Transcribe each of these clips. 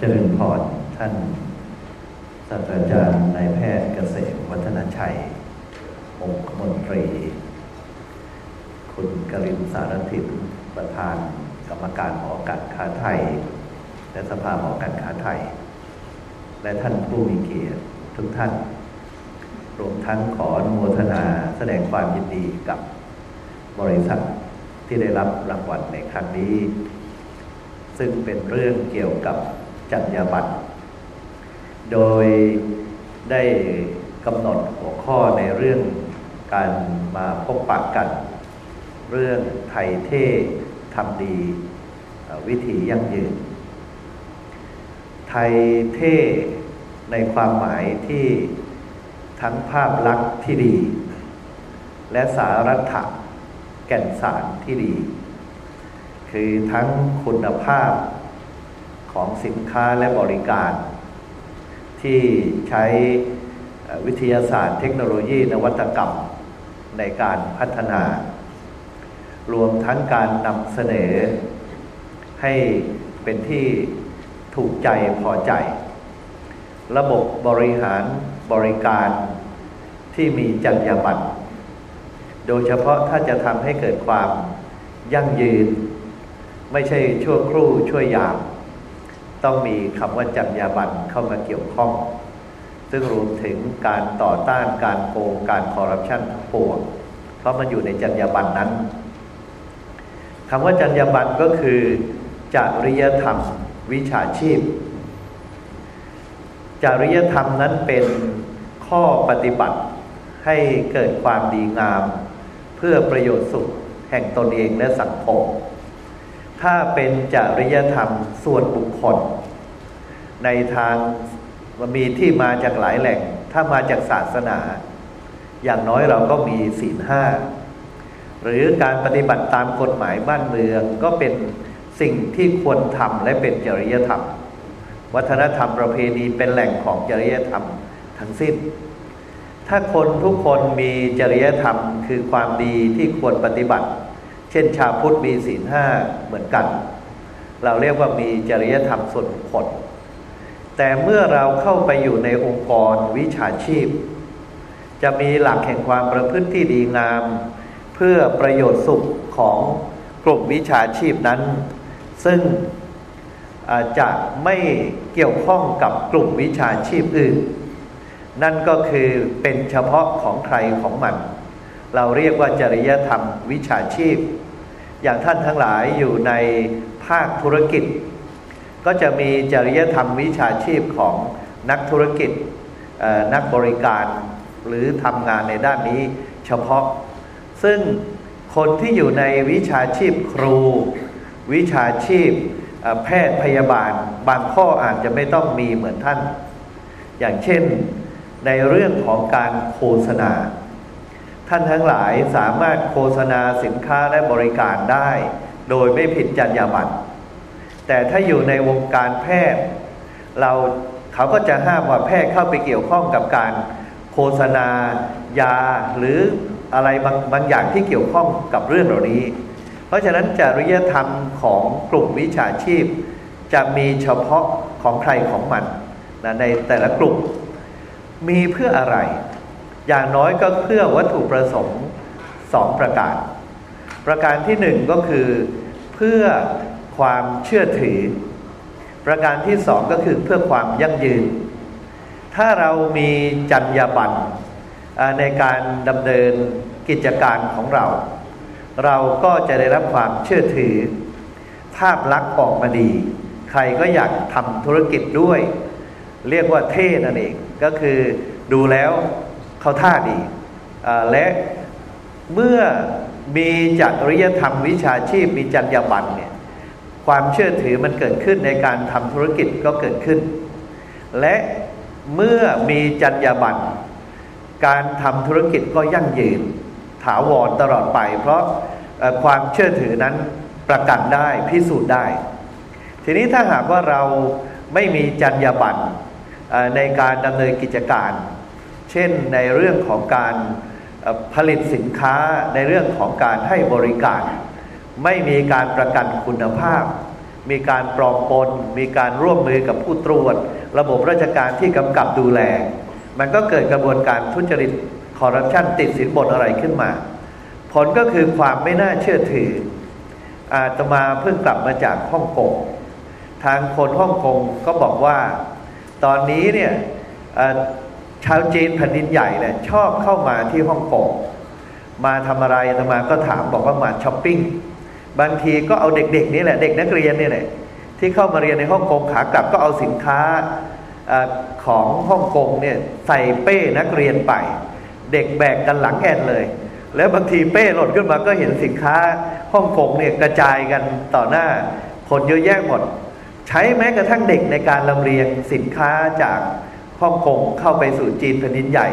เจริญพรท่านศาสตราจารย์นายแพทย์เกษมวัฒนชัยองคมนตรี คุณกริมสารทินประธานกรรมการหอการค้าไทย และสภาหอการค้าไทย และท่านผู้มีเกียรติทุกท่าน รวมทั้งขออนุโมทนาแสดงความยินดีกับบริษัทที่ได้รับรางวัลในครั้งนี้ ซึ่งเป็นเรื่องเกี่ยวกับ จัญญาบัตรโดยได้กำหนดหัวข้อในเรื่องการมาพบปะกกัน เรื่องไทยเท่ทำดีวิถียั่งยืน ไทยเท่ในความหมายที่ทั้งภาพลักษณ์ที่ดี และสารัถะแก่นสารที่ดี คือทั้งคุณภาพ ของสินค้าและบริการ ที่ใช้วิทยาศาสตร์เทคโนโลยีนวัตกรรมในการพัฒนา รวมทั้งการนำเสนอ ให้เป็นที่ถูกใจพอใจ ระบบบริหารบริการที่มีจรรยาบรรณโดยเฉพาะถ้าจะทำให้เกิดความยั่งยืน ไม่ใช่ชั่วครู่ช่วยยาม ต้องมีคำว่าจรรยาบรรณเข้ามาเกี่ยวข้อง ซึ่งรวมถึงการต่อต้านการโกงการคอร์รัปชันทั้งปวงเพราะมันอยู่ในจรรยาบรรณนั้นคำว่าจรรยาบรรณก็คือจริยธรรมวิชาชีพ จริยธรรมนั้นเป็นข้อปฏิบัติให้เกิดความดีงาม เพื่อประโยชน์สุขแห่งตนเองและสังคม ถ้าเป็นจริยธรรมส่วนบุคคล ในทางมีที่มาจากหลายแหล่ง ถ้ามาจากศาสนา อย่างน้อยเราก็มีศีลห้าหรือการปฏิบัติตามกฎหมายบ้านเมืองก็เป็นสิ่งที่ควรทำและเป็นจริยธรรม วัฒนธรรมประเพณีเป็นแหล่งของจริยธรรมทั้งสิ้น ถ้าคนทุกคนมีจริยธรรมคือความดีที่ควรปฏิบัติ เช่น ชาวพุทธมีศีลห้าเหมือนกัน เราเรียกว่ามีจริยธรรมส่วนบุคคล แต่เมื่อเราเข้าไปอยู่ในองค์กรวิชาชีพ จะมีหลักแห่งความประพฤติที่ดีงาม เพื่อประโยชน์สุขของกลุ่มวิชาชีพนั้น ซึ่งจะไม่เกี่ยวข้องกับกลุ่มวิชาชีพอื่น นั่นก็คือเป็นเฉพาะของใครของมัน เราเรียกว่าจริยธรรมวิชาชีพ อย่างท่านทั้งหลายอยู่ในภาคธุรกิจ ก็จะมีจริยธรรมวิชาชีพของนักธุรกิจนักบริการหรือทำงานในด้านนี้เฉพาะ ซึ่งคนที่อยู่ในวิชาชีพครู วิชาชีพแพทย์พยาบาล บางข้ออาจจะไม่ต้องมีเหมือนท่าน อย่างเช่นในเรื่องของการโฆษณา ท่านทั้งหลายสามารถโฆษณาสินค้าและบริการได้ โดยไม่ผิดจรรยาบรรณแต่ถ้าอยู่ในวงการแพทย์ เราเขาก็จะห้ามว่าแพทย์เข้าไปเกี่ยวข้องกับการโฆษณายาหรืออะไรบางบางอย่างที่เกี่ยวข้องกับเรื่องเหล่านี้ เพราะฉะนั้นจริยธรรมของกลุ่มวิชาชีพ จะมีเฉพาะของใครของมันนะในแต่ละกลุ่มมีเพื่ออะไร อย่างน้อยก็เพื่อวัตถุประสงค์สองประการ ประการที่หนึ่งก็คือเพื่อความเชื่อถือ ประการที่สองก็คือเพื่อความยั่งยืน ถ้าเรามีจรรยาบรรณในการดำเนินกิจการของเรา เราก็จะได้รับความเชื่อถือ ภาพลักษณ์ออกมาดี ใครก็อยากทำธุรกิจด้วย เรียกว่าเท่นั่นเอง ก็คือดูแล้ว เขาท่าดีและเมื่อมีจริยธรรมวิชาชีพมีจรรยาบรรณเนี่ยความเชื่อถือมันเกิดขึ้นในการทำธุรกิจก็เกิดขึ้น และเมื่อมีจรรยาบรรณการทำธุรกิจก็ยั่งยืน ถาวรตลอดไป เพราะความเชื่อถือนั้นประกันได้พิสูจน์ได้ ทีนี้ถ้าหากว่าเราไม่มีจรรยาบรรณในการดำเนินกิจการ ช่นในเรื่องของการผลิตสินค้าในเรื่องของการให้บริการ ไม่มีการประกันคุณภาพ มีการปลอมปน มีการร่วมมือกับผู้ตรวจ ระบบราชการที่กำกับดูแล มันก็เกิดกระบวนการทุจริตคอร์รัปชันติดสินบนอะไรขึ้นมา ผลก็คือความไม่น่าเชื่อถือ อาตมาเพิ่งกลับมาจากฮ่องกงทางคนฮ่องกงก็บอกว่า ตอนนี้เนี่ย ชาวจีนแผ่นดินใหญ่เนี่ยชอบเข้ามาที่ฮ่องกงมาทำอะไรอาตมาก็ถามบอกว่ามาช้อปปิ้งบางทีก็เอาเด็กๆนี่แหละเด็กนักเรียนนี่แหละที่เข้ามาเรียนในฮ่องกงขากลับก็เอาสินค้าอของฮ่องกงเนี่ยใส่เป้นักเรียนไป เด็กแบกกันหลังแอนเลย แล้วบางทีเป้หล่นขึ้นมาก็เห็นสินค้าฮ่องกงเนี่ยกระจายกันต่อหน้า คนเยอะแยะหมด ใช้แม้กระทั่งเด็กในการลำเลียงสินค้าจาก ฮ่องกงเข้าไปสู่จีนแผ่นดินใหญ่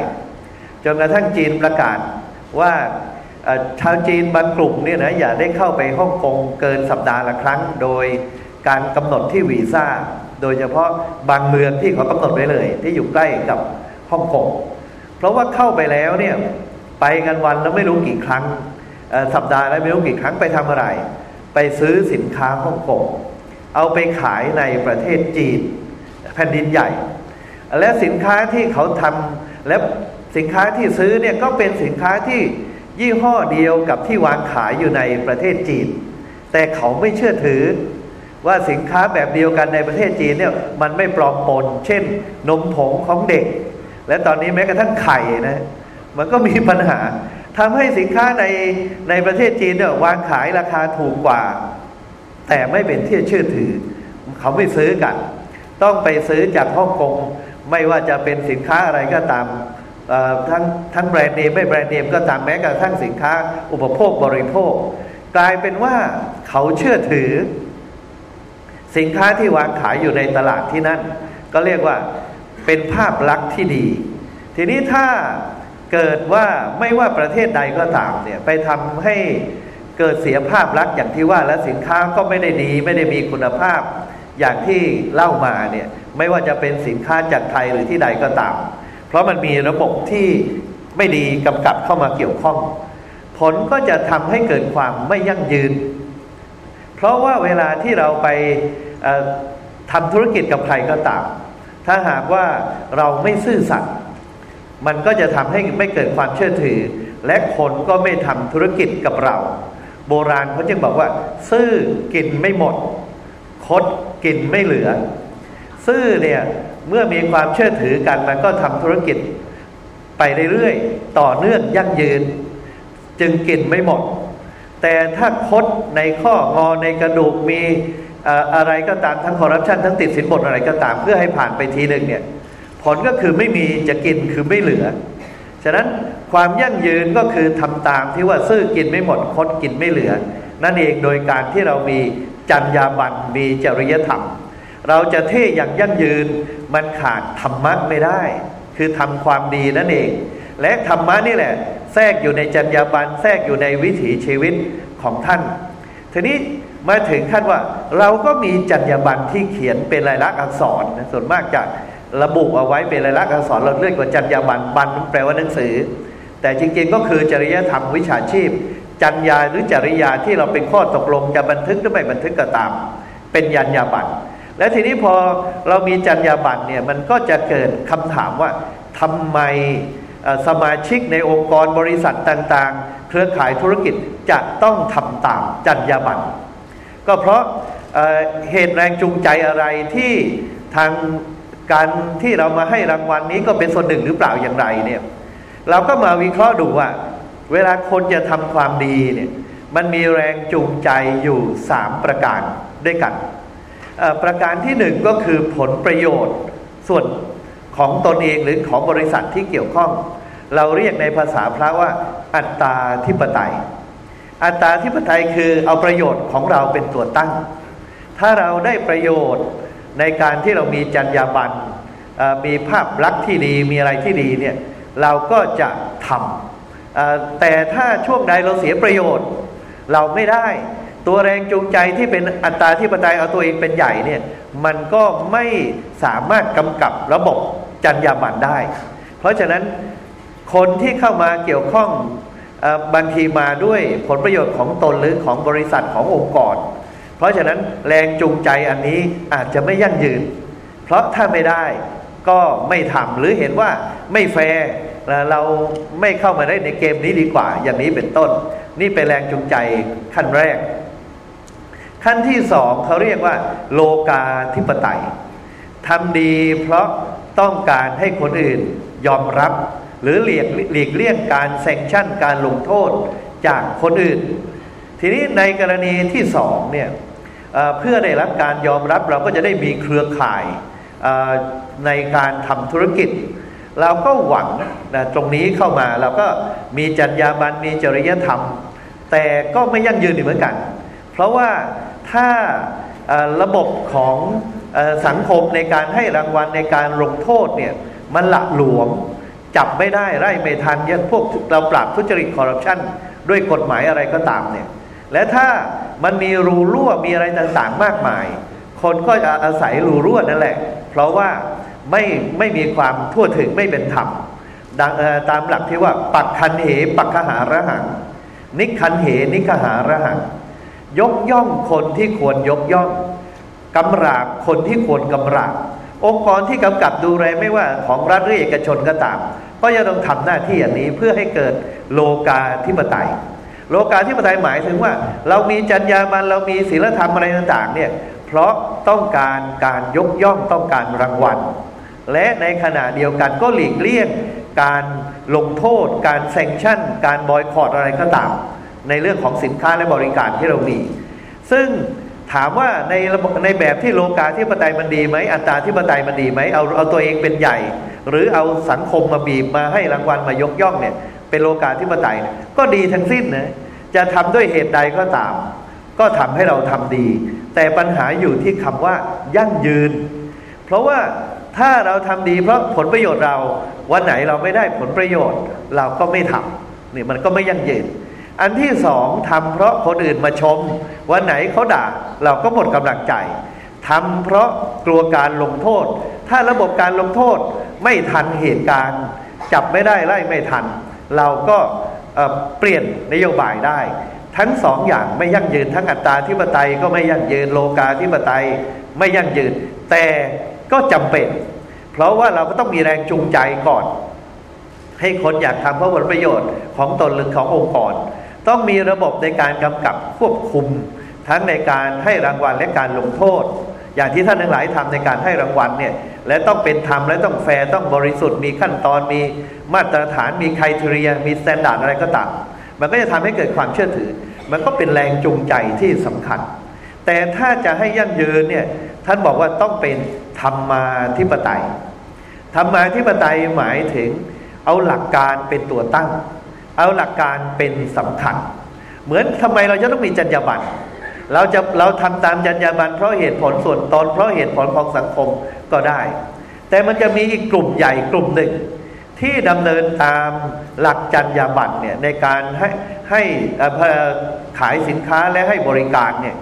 จนกระทั่งจีนประกาศว่าชาวจีนบางกลุ่มเนี่ยนะอย่าได้เข้าไปฮ่องกงเกินสัปดาห์ละครั้ง โดยการกำหนดที่วีซ่า โดยเฉพาะบางเมืองที่เขากำหนดไว้เลย ที่อยู่ใกล้กับฮ่องกงเพราะว่าเข้าไปแล้วเนี่ยไปกันวันแล้วไม่รู้กี่ครั้งสัปดาห์แล้วไม่รู้กี่ครั้งไปทำอะไร ไปซื้อสินค้าฮ่องกงเอาไปขายในประเทศจีนแผ่นดินใหญ่ และสินค้าที่เขาทำและสินค้าที่ซื้อเนี่ยก็เป็นสินค้าที่ยี่ห้อเดียวกับที่วางขายอยู่ในประเทศจีน แต่เขาไม่เชื่อถือว่าสินค้าแบบเดียวกันในประเทศจีนเนี่ยมันไม่ปลอมปน เช่น นมผงของเด็ก และตอนนี้แม้กระทั่งไข่นะมันก็มีปัญหาทำให้สินค้าในในประเทศจีนเนี่ยวางขายราคาถูกกว่า แต่ไม่เป็นที่เชื่อถือ เขาไม่ซื้อกัน ต้องไปซื้อจากฮ่องกง ไม่ว่าจะเป็นสินค้าอะไรก็ตามทั้งทั้งแบรนด์เนมไม่แบรนด์เนมก็ตามแม้กระทั่งสินค้าอุปโภคบริโภค กลายเป็นว่าเขาเชื่อถือ สินค้าที่วางขายอยู่ในตลาดที่นั่น ก็เรียกว่าเป็นภาพลักษณ์ที่ดี ทีนี้ถ้าเกิดว่าไม่ว่าประเทศใดก็ตามเนี่ยไปทำให้เกิดเสียภาพลักษณ์อย่างที่ว่าและสินค้าก็ไม่ได้ดี ไม่ได้มีคุณภาพ อย่างที่เล่ามาเนี่ยไม่ว่าจะเป็นสินค้าจากไทยหรือที่ใดก็ตาม เพราะมันมีระบบที่ไม่ดีกำกับเข้ามาเกี่ยวข้อง ผลก็จะทำให้เกิดความไม่ยั่งยืน เพราะว่าเวลาที่เราไปทำธุรกิจกับใครก็ตาม ถ้าหากว่าเราไม่ซื่อสัตย์มันก็จะทำให้ไม่เกิดความเชื่อถือ และคนก็ไม่ทำธุรกิจกับเรา โบราณเขาจึงบอกว่า ซื่อกินไม่หมด คด กินไม่เหลือ ซื่อเนี่ยเมื่อมีความเชื่อถือกันมันก็ทำธุรกิจไปเรื่อยๆ ต่อเนื่องยั่งยืน จึงกินไม่หมด แต่ถ้าคดในข้องอในกระดูกมีอะไรก็ตามทั้งคอร์รัปชันทั้งติดสินบนอะไรก็ตามเพื่อให้ผ่านไปทีหนึ่งเนี่ยผลก็คือไม่มีจะกินคือไม่เหลือ ฉะนั้นความยั่งยืนก็คือทำตามที่ว่าซื้อกินไม่หมดคดกินไม่เหลือ นั่นเองโดยการที่เรามี จรรยาบรรณมีจริยธรรม เราจะเท่อย่างยั่งยืนมันขาดธรรมะไม่ได้ คือทำความดีนั่นเอง และธรรมะนี่แหละ แทรกอยู่ในจรรยาบรรณแทรกอยู่ในวิถีชีวิตของท่าน ทีนี้มาถึงขั้นว่า เราก็มีจรรยาบรรณที่เขียนเป็นลายลักษณ์อักษรส่วนมากจะระบุเอาไว้เป็นลายลักษณ์อักษรเราเรียกว่าจรรยาบรรณบรรณแปลว่าหนังสือ แต่จริงๆก็คือจริยธรรมวิชาชีพ จรรยาหรือจริยาที่เราเป็นข้อตกลงจะบันทึกหรือไม่บันทึกก็ตาม เป็นยัญญาบัตรและทีนี้พอเรามีจรรยาบรรเนี่ยมันก็จะเกิดคำถามว่าทำไมสมาชิกในองค์กรบริษัทต่างๆ เครือข่ายธุรกิจจะต้องทำตามจรรยาบรรก็เพราะเหตุแรงจูงใจอะไรที่ทางการที่เรามาให้รางวัลนนี้ก็เป็นส่วนหนึ่งหรือเปล่าอย่างไรเนี่ยเราก็มาวิเคราะห์ดูว่า เวลาคนจะทำความดีเนี่ยมันมีแรงจูงใจอยู่สามประการด้วยกัน ประการที่หนึ่งก็คือผลประโยชน์ส่วนของตนเองหรือของบริษัทที่เกี่ยวข้อง เราเรียกในภาษาพระว่า อัตตาธิปไตย อัตตาธิปไตยคือเอาประโยชน์ของเราเป็นตัวตั้ง ถ้าเราได้ประโยชน์ในการที่เรามีจรรยาบรรณมีภาพลักษณ์ที่ดีมีอะไรที่ดีเนี่ยเราก็จะทำ แต่ถ้าช่วงใดเราเสียประโยชน์ เราไม่ได้ ตัวแรงจูงใจที่เป็นอัตราที่ปไตยเอาตัวเองเป็นใหญ่เนี่ยมันก็ไม่สามารถกำกับระบบจรรยาบรรณได้ เพราะฉะนั้นคนที่เข้ามาเกี่ยวข้องบางทีมาด้วยผลประโยชน์ของตนหรือของบริษัทขององค์กร เพราะฉะนั้นแรงจูงใจอันนี้อาจจะไม่ยั่งยืน เพราะถ้าไม่ได้ก็ไม่ทำหรือเห็นว่าไม่แฟร์ เราไม่เข้ามาได้ในเกมนี้ดีกว่า อย่างนี้เป็นต้น นี่เป็นแรงจูงใจขั้นแรก ขั้นที่สองเขาเรียกว่า โลกาธิปไตยทำดีเพราะต้องการให้คนอื่นยอมรับ หรือหลีกหลีกเลี่ยงการแซงชั่นการลงโทษจากคนอื่น ทีนี้ในกรณีที่สองเนี่ยเพื่อได้รับการยอมรับเราก็จะได้มีเครือข่ายในการทำธุรกิจ เราก็หวังนะตรงนี้เข้ามาเราก็มีจรรยาบรรณมีจริยธรรม แต่ก็ไม่ยั่งยืนเหมือนกัน เพราะว่าถ้าระบบของสังคมในการให้รางวัลในการลงโทษเนี่ยมันหละหลวมจับไม่ได้ไล่ไม่ทันยันพวกเราปราบทุจริตคอร์รัปชันด้วยกฎหมายอะไรก็ตามเนี่ยและถ้ามันมีรูรั่วมีอะไรต่างๆมากมาย คนก็จะอาศัยรูรั่วนั่นแหละ เพราะว่า ไม่ไม่มีความทั่วถึงไม่เป็นธรรมตามหลักที่ว่า ปักคันเห ปักขหาระหัง นิคันเห นิคหาระหัง ยกย่องคนที่ควรยกย่องกำราบคนที่ควรกำราบองค์กรที่กำกับดูแลไม่ว่าของรัฐหรือเอกชนก็ตาม ก็จะต้องทำหน้าที่อย่างนี้เพื่อให้เกิดโลกาธิปไตย โลกาธิปไตยหมายถึงว่า เรามีจรรยาบรรณเรามีศีลธรรมอะไรต่างๆเนี่ยเพราะต้องการการยกย่องต้องการรางวัล และในขณะเดียวกันก็หลีกเลี่ยงการลงโทษ การแซงชั่น การบอยคอรดอะไรก็ตาม ในเรื่องของสินค้าและบริการที่เรามี ซึ่งถามว่าในในแบบที่โลกาธิปไตยมันดีไหมอัตราธิปไตยมันดีไหมเอาเอาตัวเองเป็นใหญ่ หรือเอาสังคมมาบีบมาให้รางวัลมายกย่องเนี่ยเป็นโลกาธิปไตยก็ดีทั้งสิ้นนะจะทำด้วยเหตุใดก็ตาม ก็ทำให้เราทำดี แต่ปัญหาอยู่ที่คำว่ายั่งยืน เพราะว่า ถ้าเราทำดีเพราะผลประโยชน์เรา วันไหนเราไม่ได้ผลประโยชน์ เราก็ไม่ทำนี่มันก็ไม่ยั่งยืน อันที่สองทำเพราะคนอื่นมาชม วันไหนเขาด่า เราก็หมดกำลังใจทำเพราะกลัวการลงโทษ ถ้าระบบการลงโทษไม่ทันเหตุการณ์ จับไม่ได้ไล่ไม่ทัน เราก็เปลี่ยนนโยบายได้ ทั้งสองอย่างไม่ยั่งยืนทั้งอัตตาธิปไตยก็ไม่ยั่งยืนโลกาธิปไตยไม่ยั่งยืน แต่ ก็จำเป็น เพราะว่าเราก็ต้องมีแรงจูงใจก่อน ให้คนอยากทำเพราะผลประโยชน์ของตนหรือขององค์กร ต้องมีระบบในการกำกับควบคุม ทั้งในการให้รางวัลและการลงโทษ อย่างที่ท่านทั้งหลายทำในการให้รางวัลเนี่ยและต้องเป็นธรรมและต้องแฟร์ต้องบริสุทธิ์มีขั้นตอนมีมาตรฐานมี criteria มี standard อะไรก็ตามมันก็จะทำให้เกิดความเชื่อถือ มันก็เป็นแรงจูงใจที่สำคัญ แต่ถ้าจะให้ยั่งยืนเนี่ย ท่านบอกว่าต้องเป็นธรรมาธิปไตย ธรรมาธิปไตยหมายถึงเอาหลักการเป็นตัวตั้ง เอาหลักการเป็นสำคัญ เหมือนทำไมเราจะต้องมีจรรยาบรรณเราจะเราทำตามจรรยาบรรณเพราะเหตุผลส่วนตนเพราะเหตุผลของสังคมก็ได้ แต่มันจะมีอีกกลุ่มใหญ่กลุ่มหนึ่ง ที่ดำเนินตามหลักจรรยาบรรณเนี่ยในการให้ให้ขายสินค้าและให้บริการเนี่ย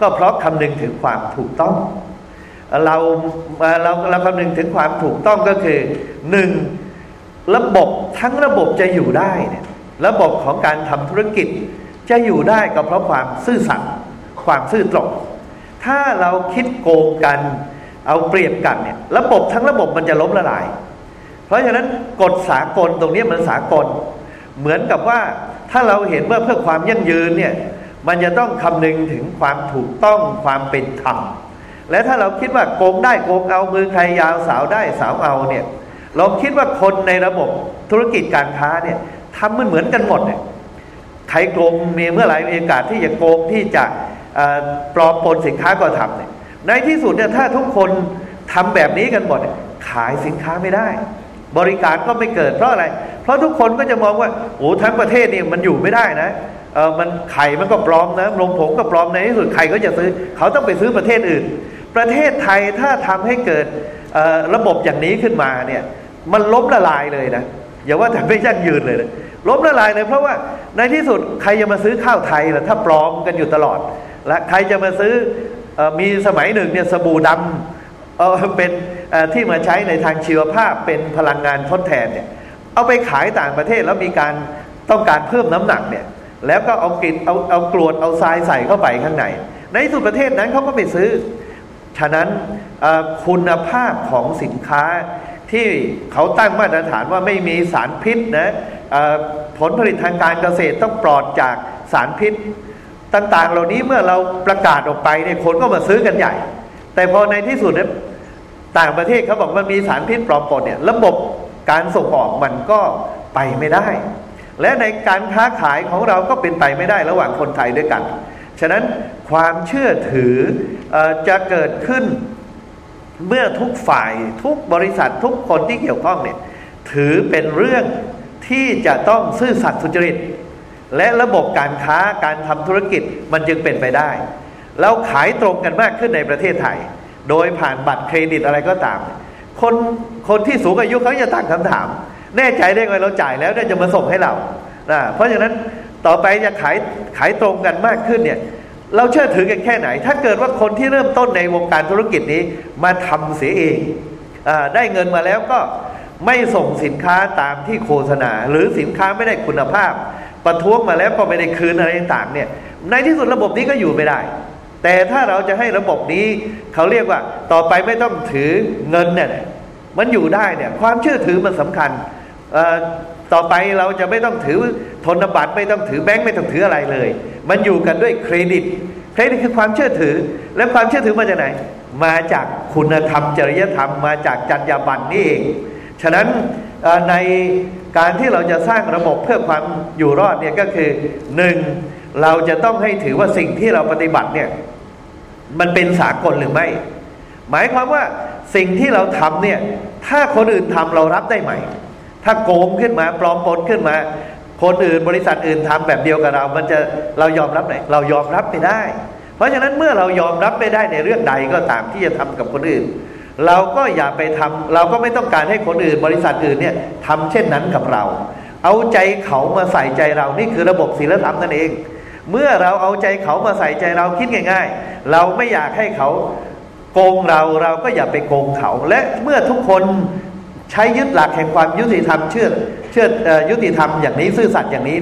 ก็เพราะคำนึงถึงความถูกต้อง เราเราเราคำนึงถึงความถูกต้องก็คือหนึ่งระบบทั้งระบบจะอยู่ได้เนี่ยระบบของการทำธุรกิจจะอยู่ได้ก็เพราะความซื่อสัตย์ความซื่อตรงถ้าเราคิดโกงกันเอาเปรียบกันเนี่ยระบบทั้งระบบมันจะล้มละลาย เพราะฉะนั้นกฎสากลตรงนี้มันสากล เหมือนกับว่าถ้าเราเห็นว่าเพื่อความยั่งยืนเนี่ยมันจะต้องคำนึงถึงความถูกต้องความเป็นธรรม และถ้าเราคิดว่าโกงได้โกงเอามือใครยาวสาวได้สาวเอาเนี่ยเราคิดว่าคนในระบบธุรกิจการค้าเนี่ยทำมันเหมือนกันหมดเนี่ยใครโกงมีเมื่อไหร่มีโอกาสที่จะโกงที่จะปลอมปนสินค้าก็ทำเนี่ยในที่สุดเนี่ยถ้าทุกคนทำแบบนี้กันหมดขายสินค้าไม่ได้ บริการก็ไม่เกิดเพราะอะไร เพราะทุกคนก็จะมองว่าโอ้ทั้งประเทศเนี่ยมันอยู่ไม่ได้นะเออมันไข่มันก็ปลอมนะลงผงก็ปลอมในที่สุดใครก็จะซื้อ เขาต้องไปซื้อประเทศอื่น ประเทศไทยถ้าทำให้เกิดระบบอย่างนี้ขึ้นมาเนี่ยมันล้มละลายเลยนะอย่าว่าแต่ไม่ยั่งยืนเลยนะล้มละลายเลยเพราะว่าในที่สุดใครจะมาซื้อข้าวไทยล่ะถ้าปลอมกันอยู่ตลอด และใครจะมาซื้ออมีสมัยหนึ่งเนี่ยสบู่ดำเเป็นที่มาใช้ในทางชีวภาพเป็นพลังงานทดแทนเนี่ยเอาไปขายต่างประเทศแล้วมีการต้องการเพิ่มน้ำหนักเนี่ยแล้วก็เอากริดเอาเอากรวดเอาทรายใส่เข้าไปข้างใน ในสุดประเทศนั้นเขาก็ไปซื้อ ฉะนั้นคุณภาพของสินค้าที่เขาตั้งมาตรฐานว่าไม่มีสารพิษนะผลผลิตทางการเกษตรต้องปลอดจากสารพิษ ต่างๆ เหล่านี้เมื่อเราประกาศออกไปเนี่ยคนก็มาซื้อกันใหญ่ แต่พอในที่สุดเนี่ยต่างประเทศเขาบอกมันมีสารพิษปลอมปนเนี่ยระบบการส่งออกมันก็ไปไม่ได้ และในการค้าขายของเราก็เป็นไปไม่ได้ระหว่างคนไทยด้วยกัน ฉะนั้นความเชื่อถืออจะเกิดขึ้นเมื่อทุกฝ่ายทุกบริษัททุกคนที่เกี่ยวข้องเนี่ยถือเป็นเรื่องที่จะต้องซื่อสัตย์สุจริต และระบบการค้าการทำธุรกิจมันจึงเป็นไปได้ แล้วขายตรงกันมากขึ้นในประเทศไทย โดยผ่านบัตรเครดิตอะไรก็ตาม คนคนที่สูงอายุเขาจะตั้งคำถาม แน่ใจได้ไงเราจ่ายแล้วเนี่ยจะมาส่งให้เรานะเพราะฉะนั้น ต่อไปจะขายขายตรงกันมากขึ้นเนี่ย เราเชื่อถือกันแค่ไหน ถ้าเกิดว่าคนที่เริ่มต้นในวงการธุรกิจนี้มาทำเสียเองอได้เงินมาแล้วก็ไม่ส่งสินค้าตามที่โฆษณา หรือสินค้าไม่ได้คุณภาพ ประท้วงมาแล้วก็ไม่ได้คืนอะไรต่างเนี่ยในที่สุดระบบนี้ก็อยู่ไม่ได้ แต่ถ้าเราจะให้ระบบนี้เขาเรียกว่า ต่อไปไม่ต้องถือเงินเนี่ยมันอยู่ได้เนี่ยความเชื่อถือมันสำคัญ ต่อไปเราจะไม่ต้องถือธนบัตรไม่ต้องถือแบงค์ไม่ต้องถืออะไรเลย มันอยู่กันด้วยเครดิต เครดิตคือความเชื่อถือ และความเชื่อถือมาจากไหน มาจากคุณธรรม จริยธรรมมาจากจรรยาบรรณนี่เอง ฉะนั้นในการที่เราจะสร้างระบบเพื่อความอยู่รอดเนี่ยก็คือหนึ่งเราจะต้องให้ถือว่าสิ่งที่เราปฏิบัติเนี่ยมันเป็นสากลหรือไม่ หมายความว่าสิ่งที่เราทำเนี่ยถ้าคนอื่นทำเรารับได้ไหม ถ้าโกงขึ้นมาปลอมปนขึ้นมา คนอื่นบริษัทอื่นทำแบบเดียวกับเรา มันจะเรายอมรับไหนเรายอมรับไม่ได้ เพราะฉะนั้นเมื่อเรายอมรับไม่ได้ในเรื่องใดก็ตามที่จะทำกับคนอื่น เราก็อย่าไปทำเราก็ไม่ต้องการให้คนอื่น บริษัทอื่นเนี่ยทำเช่นนั้นกับเรา เอาใจเขามาใส่ใจเรานี่คือระบบศีลธรรมนั่นเอง เมื่อเราเอาใจเขามาใส่ใจเราคิดง่าย ๆ เราไม่อยากให้เขาโกงเราเราก็อย่าไปโกงเขา และเมื่อทุกคน ใช้ยึดหลักแห่งความยุติธรรมเชื่อเชื่อยุติธรรมอย่างนี้ซื่อสัตย์อย่างนี้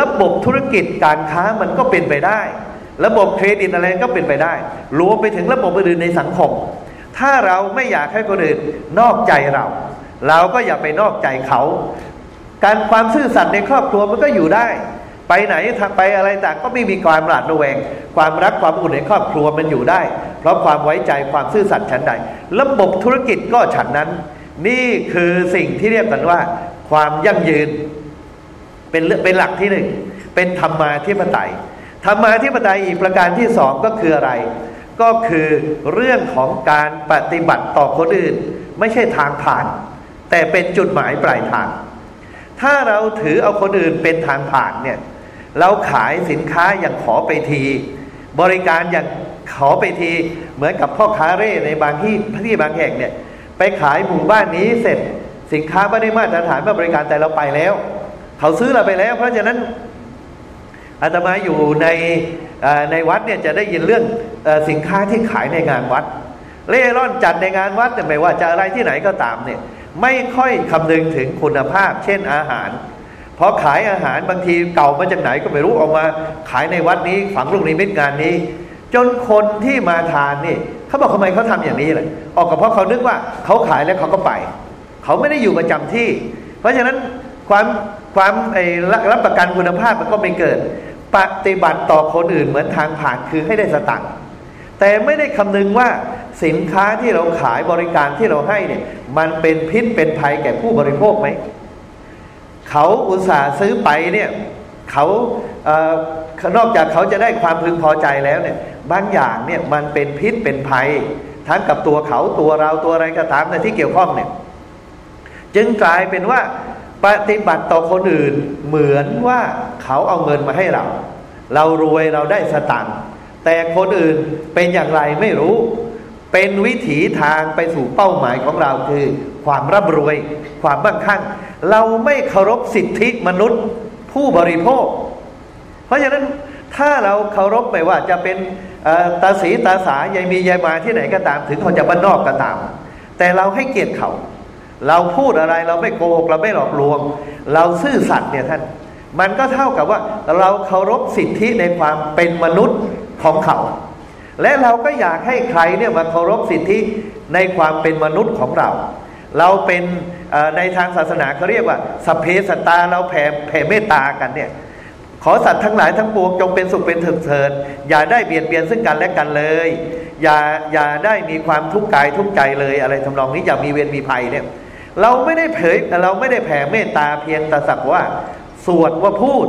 ระบบธุรกิจการค้ามันก็เป็นไปได้ ระบบเครดิตอะไรก็เป็นไปได้รวมไปถึงระบบอื่นในสังคม ถ้าเราไม่อยากให้คนอื่นนอกใจเรา เราก็อย่าไปนอกใจเขา การความซื่อสัตย์ในครอบครัวมันก็อยู่ได้ ไปไหนทางไปอะไรต่างก็ไม่มีความหลาดระแวง ความรักความอุ่นในครอบครัวมันอยู่ได้ เพราะความไว้ใจความซื่อสัตย์ฉันใด ระบบธุรกิจก็ฉันนั้น นี่คือสิ่งที่เรียกกันว่า ความยั่งยืน เป็นเป็นหลักที่หนึ่งเป็นธรรมาธิปไตยธรรมาธิปไตยอีกประการที่สองก็คืออะไร ก็คือเรื่องของการปฏิบัติต่อคนอื่น ไม่ใช่ทางผ่าน แต่เป็นจุดหมายปลายทาง ถ้าเราถือเอาคนอื่นเป็นทางผ่านเนี่ยเราขายสินค้าอย่างขอไปที บริการอย่างขอไปที เหมือนกับพ่อค้าเร่ในบางที่ที่บางแห่งเนี่ย ไปขายหมู่บ้านนี้เสร็จสินค้าไม่ได้มาตรฐานมาบริการแต่เราไปแล้ว เขาซื้อเราไปแล้ว เพราะฉะนั้นอาตมาอยู่ในในวัดเนี่ยจะได้ยินเรื่องสินค้าที่ขายในงานวัด เล่ร่อนจัดในงานวัดแต่ไม่ว่าจะอะไรที่ไหนก็ตามเนี่ยไม่ค่อยคำนึงถึงคุณภาพ เช่นอาหารพอขายอาหารบางทีเก่ามาจากไหนก็ไม่รู้ออกมา ขายในวัดนี้ฝังลูกนิมิตงานนี้ จนคนที่มาทานนี่ เขาบอกทำไมเขาทำอย่างนี้เลยออกกับเพราะเขานึกว่าเขาขายแล้วเขาก็ไป เขาไม่ได้อยู่ประจำที่ เพราะฉะนั้นความความไอ้รับประกันคุณภาพมันก็ไม่เกิดปฏิบัติต่อคนอื่นเหมือนทางผ่านคือให้ได้สตังค์แต่ไม่ได้คำนึงว่าสินค้าที่เราขายบริการที่เราให้เนี่ย มันเป็นพิษเป็นภัยแก่ผู้บริโภคไหมเขาอุตส่าห์ซื้อไปเนี่ยเขานอกจากเขาจะได้ความพึงพอใจแล้วเนี่ย บางอย่างเนี่ยมันเป็นพิษเป็นภัย ทั้งกับตัวเขาตัวเราตัวอะไรก็ตามในที่เกี่ยวข้องเนี่ยจึงกลายเป็นว่าปฏิบัติต่อคนอื่นเหมือนว่าเขาเอาเงินมาให้เรา เรารวยเราได้สตังค์แต่คนอื่นเป็นอย่างไรไม่รู้ เป็นวิถีทางไปสู่เป้าหมายของเราคือ ความร่ำรวย ความมั่งคั่ง เราไม่เคารพสิทธิมนุษย์ผู้บริโภค เพราะฉะนั้นถ้าเราเคารพไม่ว่าจะเป็น ตาสีตาสายายมียายมาที่ไหนก็ตาม ถึงเขาจะบ้านนอกก็ตาม แต่เราให้เกียรติเขา เราพูดอะไรเราไม่โกหกเราไม่หลอกลวง เราซื่อสัตย์เนี่ยท่าน มันก็เท่ากับว่าเราเคารพสิทธิในความเป็นมนุษย์ของเขา และเราก็อยากให้ใครเนี่ยมาเคารพสิทธิในความเป็นมนุษย์ของเรา เราเป็นในทางศาสนาเขาเรียกว่าสเพสตาเราแผ่แผ่เมตตากันเนี่ย ขอสัตว์ทั้งหลายทั้งปวงจงเป็นสุขเป็นเถิด อย่าได้เบียดเบียนซึ่งกันและกันเลย อย่าอย่าได้มีความทุกข์กายทุกข์ใจเลยอะไรทำนองนี้อย่ามีเวรมีภัยเนี่ยเราไม่ได้เผยเราไม่ได้แผ่เมตตาเพียงแต่สักว่า สวดว่าพูด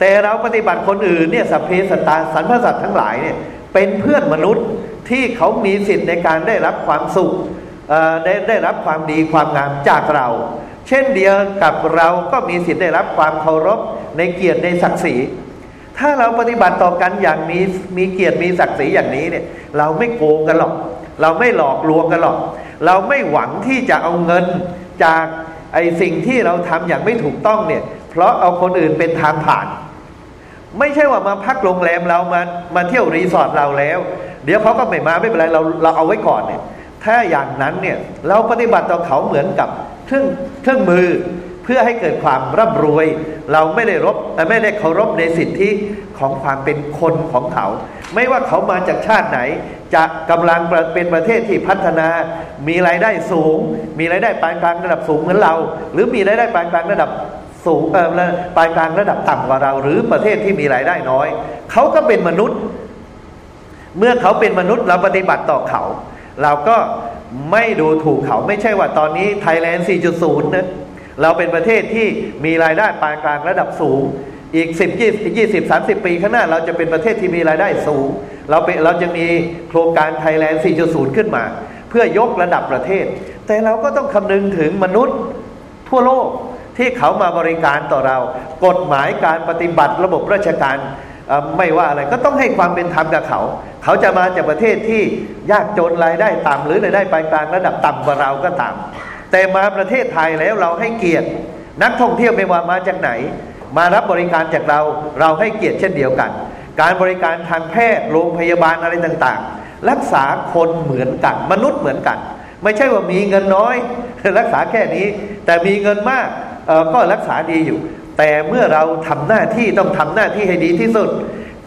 แต่เราปฏิบัติคนอื่นเนี่ยสัพเพสตาสรรพสัตว์ทั้งหลายเนี่ยเป็นเพื่อนมนุษย์ที่เขามีสิทธิ์ในการได้รับความสุขได้ได้รับความดีความงามจากเรา เช่นเดียวกับเราก็มีสิทธิ์ได้รับความเคารพในเกียรติในศักดิ์ศรี ถ้าเราปฏิบัติต่อกันอย่างมีมีเกียรติมีศักดิ์ศรีอย่างนี้เนี่ย เราไม่โกงกันหรอก เราไม่หลอกลวงกันหรอก เราไม่หวังที่จะเอาเงินจากไอสิ่งที่เราทำอย่างไม่ถูกต้องเนี่ย เพราะเอาคนอื่นเป็นทางผ่าน ไม่ใช่ว่ามาพักโรงแรมเรามามาเที่ยวรีสอร์ทเราแล้ว เดี๋ยวเขาก็ไม่มาไม่เป็นไรเราเราเอาไว้ก่อนเนี่ย ถ้าอย่างนั้นเนี่ยเราปฏิบัติต่อเขาเหมือนกับ เครื่องเครื่องมือพื่อให้เกิดความร่ำรวย เราไม่ได้รบไม่ได้เคารพในสิทธิของความเป็นคนของเขา ไม่ว่าเขามาจากชาติไหน จะกำลังเป็นประเทศที่พัฒนา มีรายได้สูง มีรายได้ปานกลางระดับสูงเหมือนเรา หรือมีรายได้ปานกลางระดับสูงเออปานกลางระดับต่ำกว่าเรา หรือประเทศที่มีรายได้น้อย เขาก็เป็นมนุษย์ เมื่อเขาเป็นมนุษย์เราปฏิบัติต่อเขา เราก็ไม่ดูถูกเขาไม่ใช่ว่าตอนนี้ไทยแลนด์ 4.0 นะ เราเป็นประเทศที่มีรายได้ปานกลางระดับสูง อีกสิบยี่ยี่สิบสามสิบปีข้างหน้า เราจะเป็นประเทศที่มีรายได้สูง เราเป็นเราจะมีโครงการไทยแลนด์ 4.0 ขึ้นมา เพื่อยกระดับประเทศ แต่เราก็ต้องคำนึงถึงมนุษย์ทั่วโลกที่เขามาบริการต่อเรา กฎหมายการปฏิบัติระบบราชการไม่ว่าอะไรก็ต้องให้ความเป็นธรรมกับเขา เขาจะมาจากประเทศที่ยากจนรายได้ต่ำหรือรายได้ปานกลางระดับต่ำกว่าเราก็ตาม แต่มาประเทศไทยแล้วเราให้เกียรติ นักท่องเที่ยวไม่ว่ามาจากไหน มารับบริการจากเราเราให้เกียรติเช่นเดียวกัน การบริการทางแพทย์โรงพยาบาลอะไรต่างๆ รักษาคนเหมือนกัน มนุษย์เหมือนกัน ไม่ใช่ว่ามีเงินน้อย รักษาแค่นี้ แต่มีเงินมากก็รักษาดีอยู่ แต่เมื่อเราทำหน้าที่ต้องทำหน้าที่ให้ดีที่สุด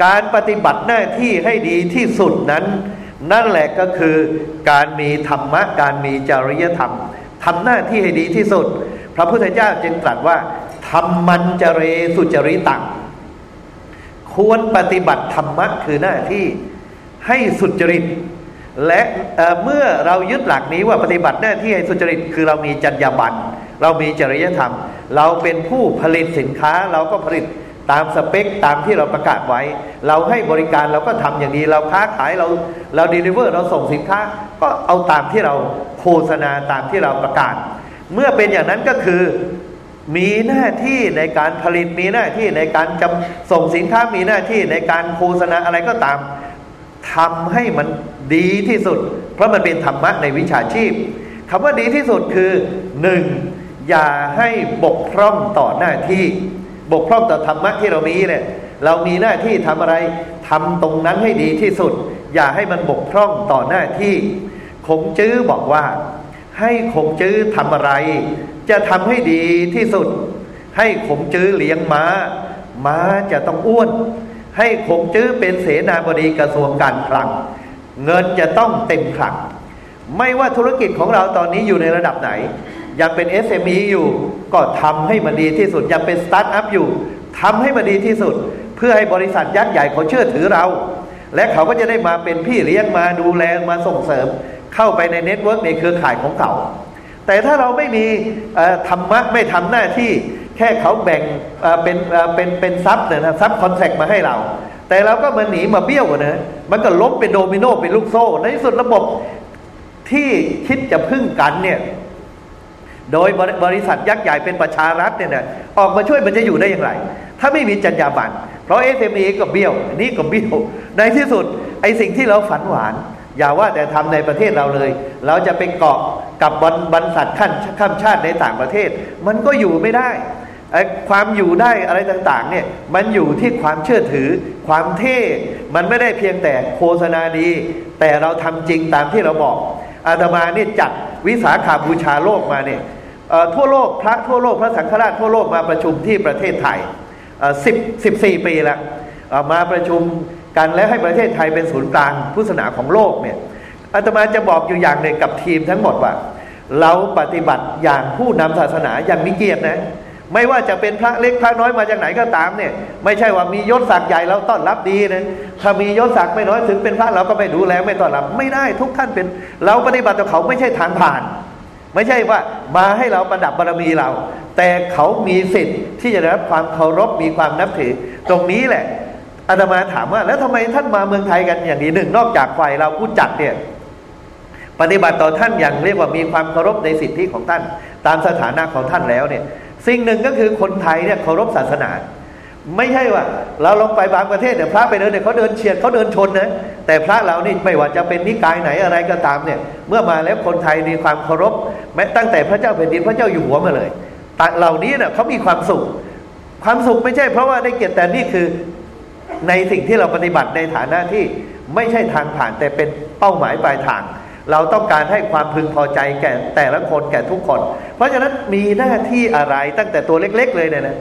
การปฏิบัติหน้าที่ให้ดีที่สุดนั้น นั่นแหละก็คือการมีธรรมะการมีจริยธรรมทำหน้าที่ให้ดีที่สุด พระพุทธเจ้าจึงตรัสว่าธรรมันจเรสุจริตังควรปฏิบัติธรรมะคือหน้าที่ให้สุจริต และเมื่อเรายึดหลักนี้ว่าปฏิบัติหน้าที่ให้สุจริต คือเรามีจรรยาบรรณเรามีจริยธรรม เราเป็นผู้ผลิตสินค้าเราก็ผลิต ตามสเปคตามที่เราประกาศไว้ เราให้บริการเราก็ทำอย่างดีเราค้าขายเราเราเดลิเวอร์เราส่งสินค้า ก็เอาตามที่เราโฆษณาตามที่เราประกาศ เมื่อเป็นอย่างนั้นก็คือมีหน้าที่ในการผลิตมีหน้าที่ในการจำส่งสินค้ามีหน้าที่ในการโฆษณาอะไรก็ตามทำให้มันดีที่สุด เพราะมันเป็นธรรมะในวิชาชีพคำว่าดีที่สุดคือหนึ่งอย่าให้บกพร่องต่อหน้าที่ บกพร่องต่อธรรมะที่เรามีเนี่ยเรามีหน้าที่ทำอะไรทำตรงนั้นให้ดีที่สุด อย่าให้มันบกพร่องต่อหน้าที่คงจื้อบอกว่า ให้คงจื้อทำอะไร จะทำให้ดีที่สุด ให้คงจื้อเลี้ยงม้า ม้าจะต้องอ้วน ให้คงจื้อเป็นเสนาบดีกระทรวงการคลัง เงินจะต้องเต็มคลังไม่ว่าธุรกิจของเราตอนนี้อยู่ในระดับไหน ยังเป็น SME อยู่ ก็ทำให้มันดีที่สุด ยังเป็นสตาร์ทอัพอยู่ทำให้มันดีที่สุด เพื่อให้บริษัทยักษ์ใหญ่เขาเชื่อถือเรา และเขาก็จะได้มาเป็นพี่เลี้ยงมาดูแลมาส่งเสริม เข้าไปใน network ในเครือข่ายของเขาแต่ถ้าเราไม่มีธรรมะไม่ทำหน้าที่แค่เขาแบ่งเป็นเป็นเป็น sub เนี่ยนะ subcontract มาให้เรา แต่เราก็มันหนีมาเบี้ยวนะมันก็ล้มเป็นโดมิโนเป็นลูกโซ่ ในที่สุดระบบที่คิดจะพึ่งกันเนี่ย โดยบริษัทยักษ์ใหญ่เป็นประชารัฐเนี่ยนะออกมาช่วยมันจะอยู่ได้อย่างไร ถ้าไม่มีจรรยาบรรณเพราะ SMก็เบี้ยวนี่ก็เบี้ยวในที่สุดไอสิ่งที่เราฝันหวาน อย่าว่าแต่ทำในประเทศเราเลย เราจะไปเกาะกับบรรษัทขั้นข้ามชาติในต่างประเทศ มันก็อยู่ไม่ได้ไอ้ความอยู่ได้อะไรต่างๆเนี่ยมันอยู่ที่ความเชื่อถือ ความเท่มันไม่ได้เพียงแต่โฆษณาดี แต่เราทำจริงตามที่เราบอกอาตมาเนี่ยจัดวิสาขาบูชาโลกมาเนี่ย ทั่วโลกพระทั่วโลกพระสังฆราชทั่วโลกมาประชุมที่ประเทศไทยสิบสิบสี่ปีแล้วมาประชุมกันแล้วให้ประเทศไทยเป็นศูนย์กลางพุทธศาสนาของโลกเนี่ยอาตมาจะบอกอยู่อย่างหนึ่งกับทีมทั้งหมดว่า เราปฏิบัติอย่างผู้นำศาสนาอย่างมีเกียรตินะไม่ว่าจะเป็นพระเล็กพระน้อยมาจากไหนก็ตามเนี่ยไม่ใช่ว่ามียศศักดิ์ใหญ่เราต้อนรับดีนะถ้ามียศศักดิ์ไม่น้อยถึงเป็นพระเราก็ไม่ดูแลไม่ต้อนรับ ไม่ได้ทุกท่านเป็น เราปฏิบัติต่อเขาไม่ใช่ทางผ่าน ไม่ใช่ว่ามาให้เราประดับบารมีเรา แต่เขามีสิทธิ์ที่จะได้รับความเคารพมีความนับถือ ตรงนี้แหละอาตมาถามว่า แล้วทำไมท่านมาเมืองไทยกันอย่างนี้หนึ่ง นอกจากฝ่ายเราผู้จัดเนี่ยปฏิบัติต่อท่านอย่างเรียกว่ามีความเคารพในสิทธิของท่าน ตามสถานะของท่านแล้วเนี่ย สิ่งหนึ่งก็คือคนไทยเนี่ยเคารพศาสนา ไม่ใช่ว่า เราลงไปบางประเทศเนี่ยพระไปเดินเนี่ยเขาเดินเฉียดเขาเดินชนนะแต่พระเรานี่ไม่ว่าจะเป็นนิกายไหนอะไรก็ตามเนี่ย เมื่อมาแล้วคนไทยมีความเคารพแม้ตั้งแต่พระเจ้าแผ่นดินพระเจ้าอยู่หัวมาเลยต่เหล่านี้เนี่ยเขามีความสุข ความสุขไม่ใช่เพราะว่าได้เกียรติแต่นี่คือในสิ่งที่เราปฏิบัติในฐานะที่ไม่ใช่ทางผ่านแต่เป็นเป้าหมายปลายทาง เราต้องการให้ความพึงพอใจแก่แต่ละคนแก่ทุกคน เพราะฉะนั้นมีหน้าที่อะไรตั้งแต่ตัวเล็ก ๆ เลยเนี่ยนะ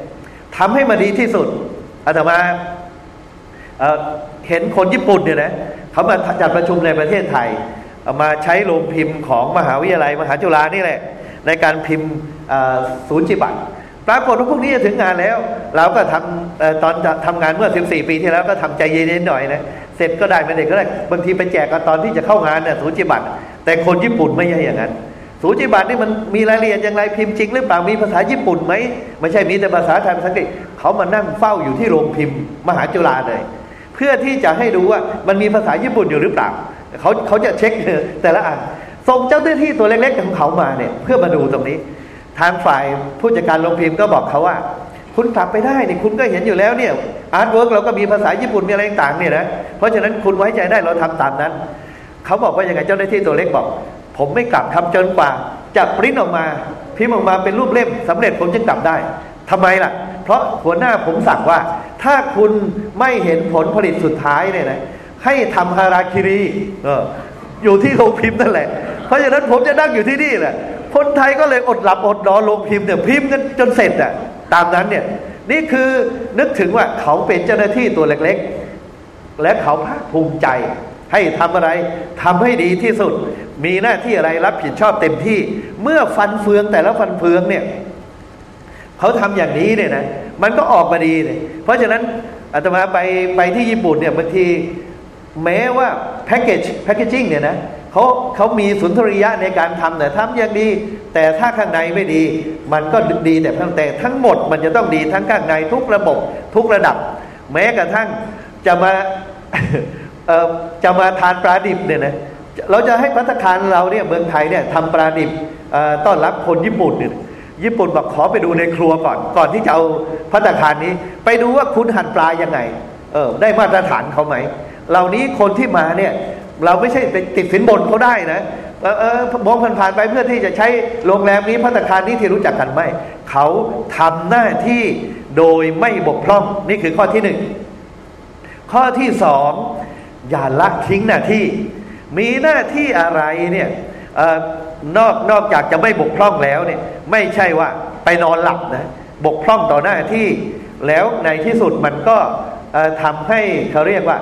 ทำให้มันดีที่สุดอาตมาเเห็นคนญี่ปุ่นเนี่ยนะเขามาจัดประชุมในประเทศไทยมาใช้โรงพิมพ์ของมหาวิทยาลัยมหาจุฬานี่แหละ ในการพิมพ์ศูนย์จิบัตปรากฏว่าพวกนี้จะถึงงานแล้ว เราก็ทำตอนทำงานเมื่อ 14 ปีที่แล้วก็ทำใจเย็นๆหน่อยนะเสร็จก็ได้ไม่ได้ก็ได้บางทีไปแจกกันตอนที่จะเข้างานเนี่ยสูนย์จิบัตรแต่คนญี่ปุ่นไม่ใช่อย่างนั้น สูจิบัตนี่มันมีรายละเอียดอย่างไรพิมพ์จริงหรือเปล่ามีภาษาญี่ปุ่นไหมไม่ใช่มีแต่ภาษาไทยภาษาอังกฤษเขามานั่งเฝ้าอยู่ที่โรงพิมพ์ มหาจุฬาเลย เพื่อที่จะให้ดูว่ามันมีภาษาญี่ปุ่นอยู่หรือเปล่าเขาเขาจะเช็คแต่ละอันส่งเจ้าหน้าที่ตัวเล็กๆของเขามาเนี่ย เพื่อมาดูตรงนี้ ทางฝ่ายผู้จัดการโรงพิมพ์ก็บอกเขาว่า คุณกลับไปได้นี่คุณก็เห็นอยู่แล้วเนี่ย artwork เราก็มีภาษาญี่ปุ่นมีอะไรต่างเนี่ยนะเพราะฉะนั้นคุณไว้ใจได้เราทำตามนั้นเขาบอกว่ายังไงเจ้าหน้าที่ตัวเล็กบอก ผมไม่กลับทำจนกว่า จะปริ้นออกมา พิมพ์ออกมาเป็นรูปเล่มสำเร็จผมจึงกลับได้ทำไมล่ะ เพราะหัวหน้าผมสั่งว่า ถ้าคุณไม่เห็นผลผลิตสุดท้ายเนี่ยนะให้ทำฮาราคิรีเอออยู่ที่โรงพิมพ์นั่นแหละ เพราะฉะนั้นผมจะนั่งอยู่ที่นี่แหละคนไทยก็เลยอดหลับอดนอนลงพิมพ์เนี่ยพิมพ์กันจนเสร็จอะตามนั้นเนี่ยนี่คือนึกถึงว่าเขาเป็นเจ้าหน้าที่ตัวเล็ก ๆ และเขาภาคภูมิใจ ให้ทำอะไรทำให้ดีที่สุด มีหน้าที่อะไรรับผิดชอบเต็มที่ เมื่อฟันเฟืองแต่ละฟันเฟืองเนี่ยเขาทำอย่างนี้เนี่ยนะมันก็ออกมาดีเลยเพราะฉะนั้นอาตมาไปไปที่ญี่ปุ่นเนี่ยบางทีแม้ว่าแพ็กเกจแพ็กเกจิ้งเนี่ยนะเขาเขามีสุนทรียะในการทำแต่ทำอย่างดี แต่ถ้าข้างในไม่ดี มันก็ดีแต่ข้างแต่ทั้งหมดมันจะต้องดีทั้งข้างในทุกระบบทุกระดับ แม้กระทั่งจะมา จะมาทานปลาดิบเนี่ยนะเราจะให้พัฒคารเราเนี่ยเมืองไทยเนี่ยทำปลาดิบต้อนรับคนญี่ปุ่นเนี่ยญี่ปุ่นบอกขอไปดูในครัวก่อน ก่อนที่จะเอาพัฒคารนี้ ไปดูว่าคุณหั่นปลายังไงเออได้มาตรฐานเขาไหมเหล่านี้คนที่มาเนี่ยเราไม่ใช่ไปติดสินบนเขาได้นะเออมองผ่านๆไปเพื่อที่จะใช้โรงแรมนี้พัตคารนี้ที่รู้จักกันไม่เขาทำหน้าที่โดยไม่บกพร่องนี่คือข้อที่หนึ่งข้อที่สอง อย่าละทิ้งหน้าที่ มีหน้าที่อะไรเนี่ยนอกนอกจากจะไม่บกพร่องแล้วเนี่ยไม่ใช่ว่าไปนอนหลับนะบกพร่องต่อหน้าที่ แล้วในที่สุดมันก็ทำให้เขาเรียกว่า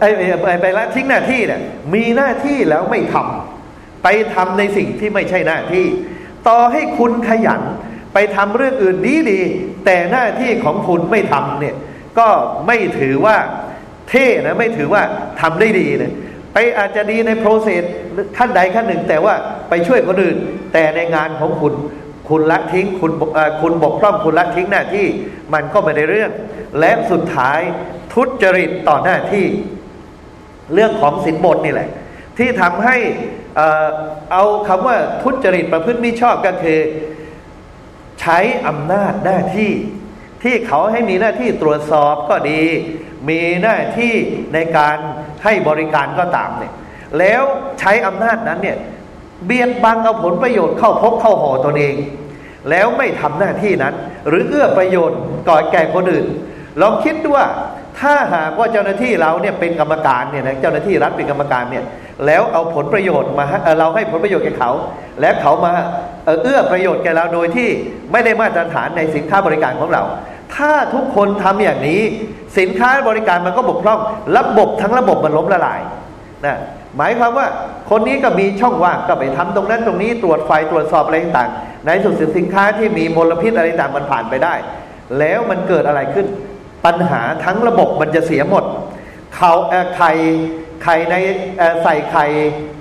ไอ้ไปละทิ้งหน้าที่เนี่ยมีหน้าที่แล้วไม่ทำไปทำในสิ่งที่ไม่ใช่หน้าที่ ต่อให้คุณขยันไปทำเรื่องอื่นดีดีแต่หน้าที่ของคุณไม่ทำเนี่ยก็ไม่ถือว่า เท่นะไม่ถือว่าทำได้ดีเลยไปอาจจะดีในโปรเซสขั้นใดขั้นหนึ่ง แต่ว่าไปช่วยคนอื่น แต่ในงานของคุณคุณละทิ้งคุณคุณบกพร่องคุณละทิ้งหน้าที่มันก็ไม่ได้เรื่อง และสุดท้ายทุจริตต่อหน้าที่ เรื่องของสินบนนี่แหละ ที่ทำให้เอาคำว่าทุจริตประพฤติมิชอบก็คือ ใช้อำนาจหน้าที่ ที่เขาให้มีหน้าที่ตรวจสอบก็ดี มีหน้าที่ในการให้บริการก็ตามเนี่ยแล้วใช้อำนาจนั้นเนี่ยเบียดบังเอาผลประโยชน์เข้าพกเข้าห่อตนเอง แล้วไม่ทำหน้าที่นั้น หรือเอื้อประโยชน์ก่อแก่คนอื่นลองคิดดูว่าถ้าหากว่าเจ้าหน้าที่เราเนี่ยเป็นกรรมการเนี่ยนะเจ้าหน้าที่รัฐเป็นกรรมการเนี่ยแล้วเอาผลประโยชน์มาเราให้ผลประโยชน์แก่เขา และเขามาเอื้อประโยชน์แก่เราโดยที่ไม่ได้มาตรฐานในสินค้าบริการของเรา ถ้าทุกคนทำอย่างนี้ สินค้าบริการมันก็บกพร่อง ระบบทั้งระบบมันล้มละลายนะหมายความว่าคนนี้ก็มีช่องว่างก็ไปทำตรงนั้นตรงนี้ตรวจไฟตรวจสอบอะไรต่างๆในสุดสินค้าที่มีมลพิษอะไรต่างมันผ่านไปได้ แล้วมันเกิดอะไรขึ้น ปัญหาทั้งระบบมันจะเสียหมดเขาไข่ไข่ในใส่ไข่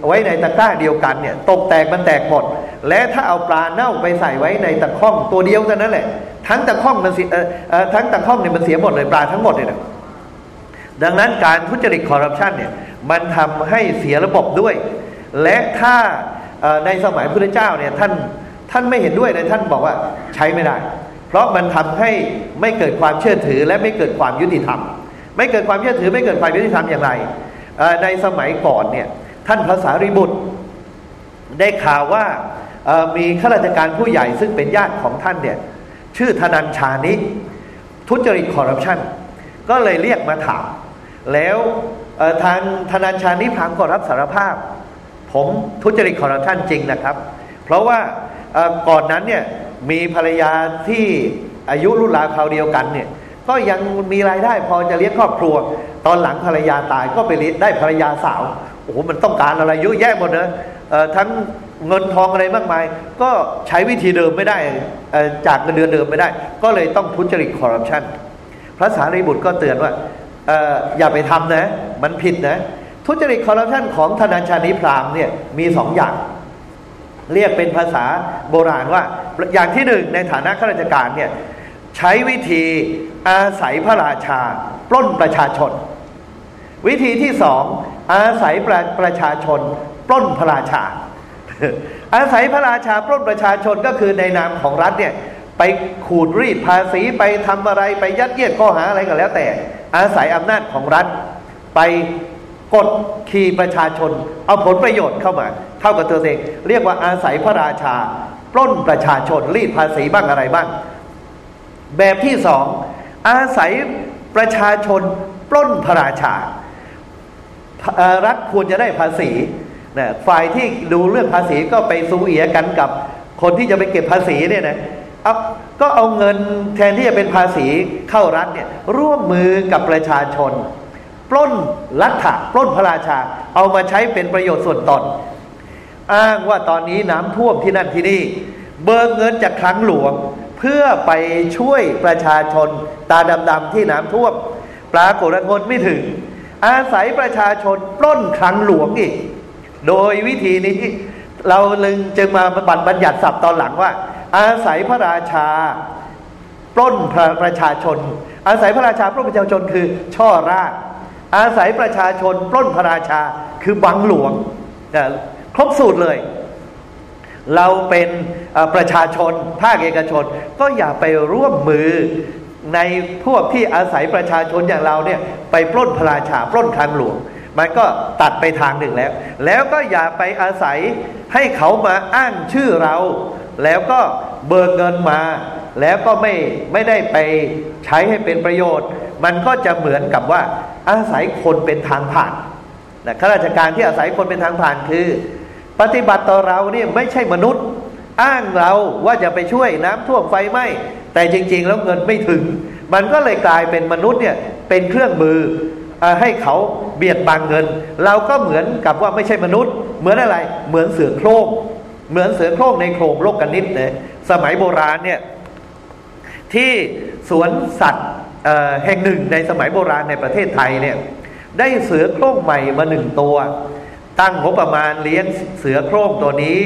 ไว้ในตะกร้าเดียวกันเนี่ยตกแตกมันแตกหมด และถ้าเอาปลาเน่าไปใส่ไว้ในตะข้องตัวเดียวเท่านั้นแหละ ทั้งตะข้องมันเสียทั้งตะข้องเนี่ยมันเสียหมดเลยปลาทั้งหมดเลยนะดังนั้นการทุจริตคอร์รัปชันเนี่ยมันทำให้เสียระบบด้วย และถ้าในสมัยพระเจ้าเนี่ยท่านท่านไม่เห็นด้วยเลยท่านบอกว่าใช้ไม่ได้ เพราะมันทำให้ไม่เกิดความเชื่อถือและไม่เกิดความยุติธรรม ไม่เกิดความเชื่อถือไม่เกิดความยุติธรรมอย่างไร ในสมัยก่อนเนี่ยท่านภาษาริบุตร ได้ข่าวว่ามีข้าราชการผู้ใหญ่ซึ่งเป็นญาติของท่านเนี่ย ชื่อธนัญชานิทุจริตคอร์รัปชันก็เลยเรียกมาถาม แล้วทางธนัญชานิพังก็รับสารภาพ ผมทุจริตคอร์รัปชันจริงนะครับ เพราะว่าก่อนนั้นเนี่ยมีภรรยาที่อายุรุ่นราวคราวเดียวกันเนี่ยก็ยังมีรายได้พอจะเลี้ยงครอบครัว ตอนหลังภรรยาตายก็ไปได้ภรรยาสาวโอ้โหมันต้องการอะไรเยอะแยะหมดนะทั้ง เงินทองอะไรมากมาย ก็ใช้วิธีเดิมไม่ได้จากเงินเดือนเดิมไม่ได้ ก็เลยต้องทุจริตคอร์รัปชันพระสารีบุตรก็เตือนว่าอย่าไปทำนะ มันผิดนะ ทุจริตคอร์รัปชันของธนาชานิพรามเนี่ยมีสองอย่าง เรียกเป็นภาษาโบราณว่า อย่างที่หนึ่งในฐานะข้าราชการเนี่ยใช้วิธีอาศัยพระราชา ปล้นประชาชน วิธีที่สองอาศัยประประชาชน ปล้นพระราชา อาศัยพระราชาปล้นประชาชนก็คือในนามของรัฐเนี่ยไปขูดรีดภาษีไปทำอะไรไปยัดเยียดข้อหาอะไรก็แล้วแต่ อาศัยอำนาจของรัฐ ไปกดขี่ประชาชน เอาผลประโยชน์เข้ามา เท่ากับตัวเอง เรียกว่าอาศัยพระราชา ปล้นประชาชนรีดภาษีบ้างอะไรบ้าง แบบที่สองอาศัยประชาชนปล้นพระราชารัฐควรจะได้ภาษี นะฝ่ายที่ดูเรื่องภาษีก็ไปซูเอียกันกับคนที่จะไปเก็บภาษีเนี่ยนะเอาก็เอาเงินแทนที่จะเป็นภาษีเข้ารัฐเนี่ยร่วมมือกับประชาชน ปล้นลัทธะปล้นพระราชา เอามาใช้เป็นประโยชน์ส่วนตนอ้างว่าตอนนี้น้ำท่วมที่นั่นที่นี่ เบิกเงินจากคลังหลวง เพื่อไปช่วยประชาชนตาดำๆที่น้ำท่วม ปรากฏเงินไม่ถึง อาศัยประชาชนปล้นคลังหลวงอีก โดยวิธีนี้เราลึงจึงมาบัญบัญญัติศัพท์ตอนหลังว่า อาศัยพระราชาปล้นประชาชน อาศัยพระราชาปล้นประชาชนคือช่อราชอาศัยประชาชนปล้นพระราชาคือบังหลวงครบสูตรเลย เราเป็นประชาชนภาคเอกชน ก็อย่าไปร่วมมือในพวกที่อาศัยประชาชนอย่างเราเนี่ยไปปล้นพระราชาปล้นคลังหลวง มันก็ตัดไปทางหนึ่งแล้ว แล้วก็อย่าไปอาศัยให้เขามาอ้างชื่อเรา แล้วก็เบิกเงินมา แล้วก็ไม่ไม่ได้ไปใช้ให้เป็นประโยชน์ มันก็จะเหมือนกับว่าอาศัยคนเป็นทางผ่านนะข้าราชการที่อาศัยคนเป็นทางผ่านคือ ปฏิบัติต่อเราเนี่ยไม่ใช่มนุษย์ อ้างเราว่าจะไปช่วยน้ำท่วมไฟไหม้แต่จริง ๆ แล้วเงินไม่ถึง มันก็เลยกลายเป็นมนุษย์เนี่ยเป็นเครื่องมือ ให้เขาเบียดบังเงิน เราก็เหมือนกับว่าไม่ใช่มนุษย์ เหมือนอะไรเหมือนเสือโคร่งเหมือนเสือโคร่งในโครงโลกกันนิดเนี่ยสมัยโบราณเนี่ยที่สวนสัตว์แห่งหนึ่งในสมัยโบราณในประเทศไทยเนี่ยได้เสือโคร่งใหม่มาหนึ่งตัว ตั้งงบประมาณเลี้ยงเสือโคร่งตัวนี้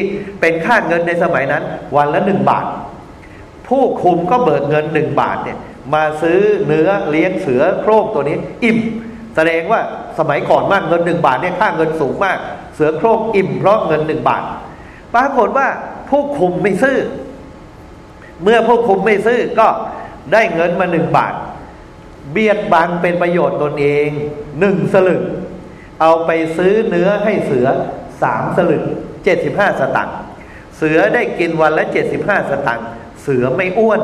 เป็นค่าเงินในสมัยนั้นวันละหนึ่งบาท ผู้คุมก็เบิกเงินหนึ่งบาทเนี่ยมาซื้อเนื้อเลี้ยงเสือโคร่งตัวนี้ อิ่ม แสดงว่าสมัยก่อนมากเงินหนึ่งบาทเนี่ยค่าเงินสูงมาก เสือโคร่งอิ่มเพราะเงินหนึ่งบาทปรากฏว่าผู้คุมไม่ซื้อ เมื่อผู้คุมไม่ซื้อก็ได้เงินมาหนึ่งบาท เบียดบังเป็นประโยชน์ตนเองหนึ่งสลึงเอาไปซื้อเนื้อให้เสือสามสลึงเจ็ดสิบห้าสตังค์เสือได้กินวันละเจ็ดสิบห้าสตังค์เสือไม่อ้วน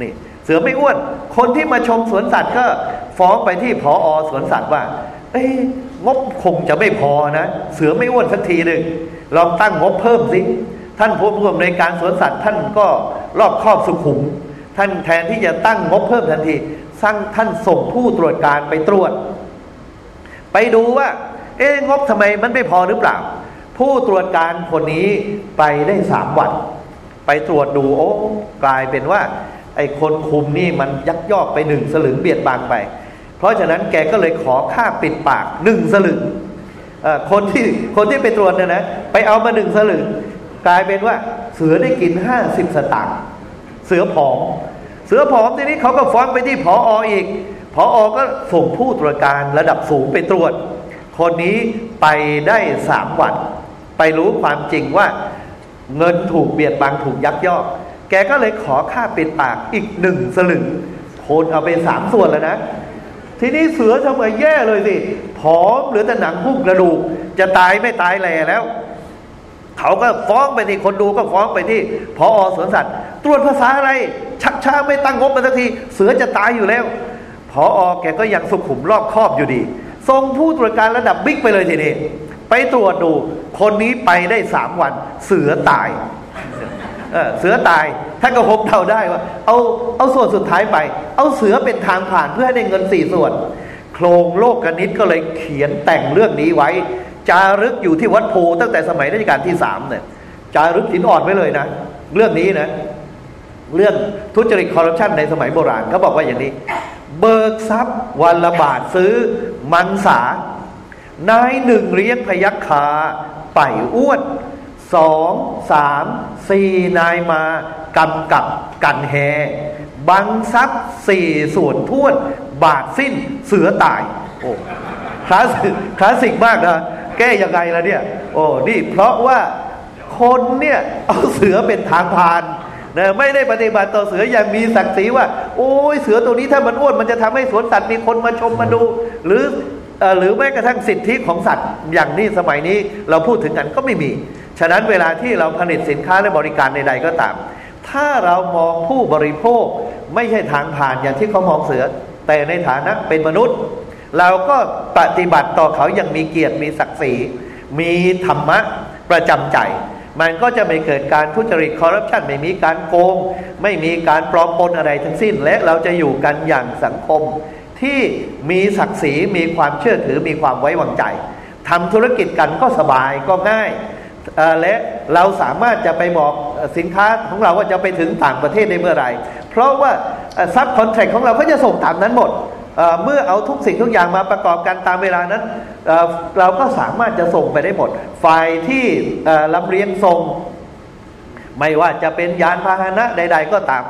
นี่เสือไม่อ้วน คนที่มาชมสวนสัตว์ก็ ฟ้องไปที่พออสวนสัตว์ว่า เอ้งบคงจะไม่พอนะ เสือไม่อ้วนสักทีหนึ่งลองตั้งงบเพิ่มสิ ท่านผู้ร่วมในการสวนสัตว์ท่านก็รอบครอบสุขุม ท่านแทนที่จะตั้งงบเพิ่มทันทีสร้างท่านส่งผู้ตรวจการไปตรวจ ไปดูว่า เอ๊งบทำไมมันไม่พอหรือเปล่า ผู้ตรวจการคนนี้ไปได้สามวัน ไปตรวจดูโอ้กลายเป็นว่า ไอ้คนคุมนี่มันยักยอกไปหนึ่งสลึงเบียดบางไป เพราะฉะนั้นแกก็เลยขอค่าปิดปากหนึ่งสลึงคนที่คนที่ไปตรวจเนี่ยนะไปเอามาหนึ่งสลึงกลายเป็นว่าเสือได้กินห้าสิบสตางค์เสือผอม เสือผอมทีนี้เขาก็ฟ้องไปที่ผอออีกผออก็ส่งผู้ตรวจการระดับสูงไปตรวจ คนนี้ไปได้สามวันไปรู้ความจริงว่า เงินถูกเบียดบังถูกยักยอก แกก็เลยขอค่าปิดปากอีกหนึ่งสลึงโคนเอาไปสามส่วนแล้วนะ ทีนี้เสือทำไงแย่เลยสิผอมเหลือแต่หนังหุ้มกระดูก จะตายไม่ตายแหล่แล้ว เขาก็ฟ้องไปที่คนดูก็ฟ้องไปที่พอสวนสัตว์ ตรวจภาษาอะไร ชักช้าไม่ตั้งงบมาสักที เสือจะตายอยู่แล้วพออแกก็ยังสุขุมรอบครอบอยู่ดีส่งผู้ตรวจการระดับบิ๊กไปเลยทีนี้ไปตรวจดู คนนี้ไปได้สามวัน เสือตาย เสือตายท่านก็พบเดาได้ว่า เอาเอาส่วนสุดท้ายไป เอาเสือเป็นทางผ่านเพื่อให้ได้เงินสี่ส่วน โครงโลกกนิตก็เลยเขียนแต่งเรื่องนี้ไว้ จารึกอยู่ที่วัดโพตั้งแต่สมัยรัชกาลที่สามเนี่ยจารึกหินอ่อนไว้เลยนะ เรื่องนี้นะ เรื่องทุจริตคอร์รัปชันในสมัยโบราณเขาบอกว่าอย่างนี้ เบิกทรัพย์วันละบาทซื้อมันสานายหนึ่งเรียกพยักคาไปอ้วน สองสามสี่นายมากำกับกันแฮบังทรัพย์สี่ส่วนท้วน บาทสิ้นเสือตาย โอ้คลาสคลาสสิกมากนะ แก้ยังไงล่ะเนี่ย โอ้นี่เพราะว่าคนเนี่ย เอาเสือเป็นทางผ่านนะไม่ได้ปฏิบัติต่อเสืออย่างมีศักดิ์ศรีว่า โอ้ยเสือตัวนี้ถ้ามันอ้วนมันจะทำให้สวนสัตว์มีคนมาชมมาดู หรือหรือแม้กระทั่งสิทธิของสัตว์อย่างนี้สมัยนี้เราพูดถึงกันก็ไม่มี ฉะนั้นเวลาที่เราผลิตสินค้าและบริการใดๆก็ตาม ถ้าเรามองผู้บริโภคไม่ใช่ทางผ่านอย่างที่เขามองเสือ แต่ในฐานะเป็นมนุษย์ เราก็ปฏิบัติต่อเขาอย่างมีเกียรติมีศักดิ์ศรีมีธรรมะประจำใจ มันก็จะไม่เกิดการทุจริตคอร์รัปชันไม่มีการโกง ไม่มีการปลอมปนอะไรทั้งสิ้น และเราจะอยู่กันอย่างสังคม ที่มีศักดิ์ศรีมีความเชื่อถือมีความไว้วางใจทำธุรกิจกันก็สบายก็ง่าย และเราสามารถจะไปบอกสินค้าของเราว่าจะไปถึงต่างประเทศได้เมื่อไหร่ เพราะว่าซับคอนแทคของเราก็จะส่งตามนั้นหมดเมื่อเอาทุกสิ่งทุกอย่างมาประกอบกันตามเวลานั้นเราก็สามารถจะส่งไปได้หมด ฝ่ายที่ลำเลียงส่ง ไม่ว่าจะเป็นยานพาหนะใด ๆ ก็ตาม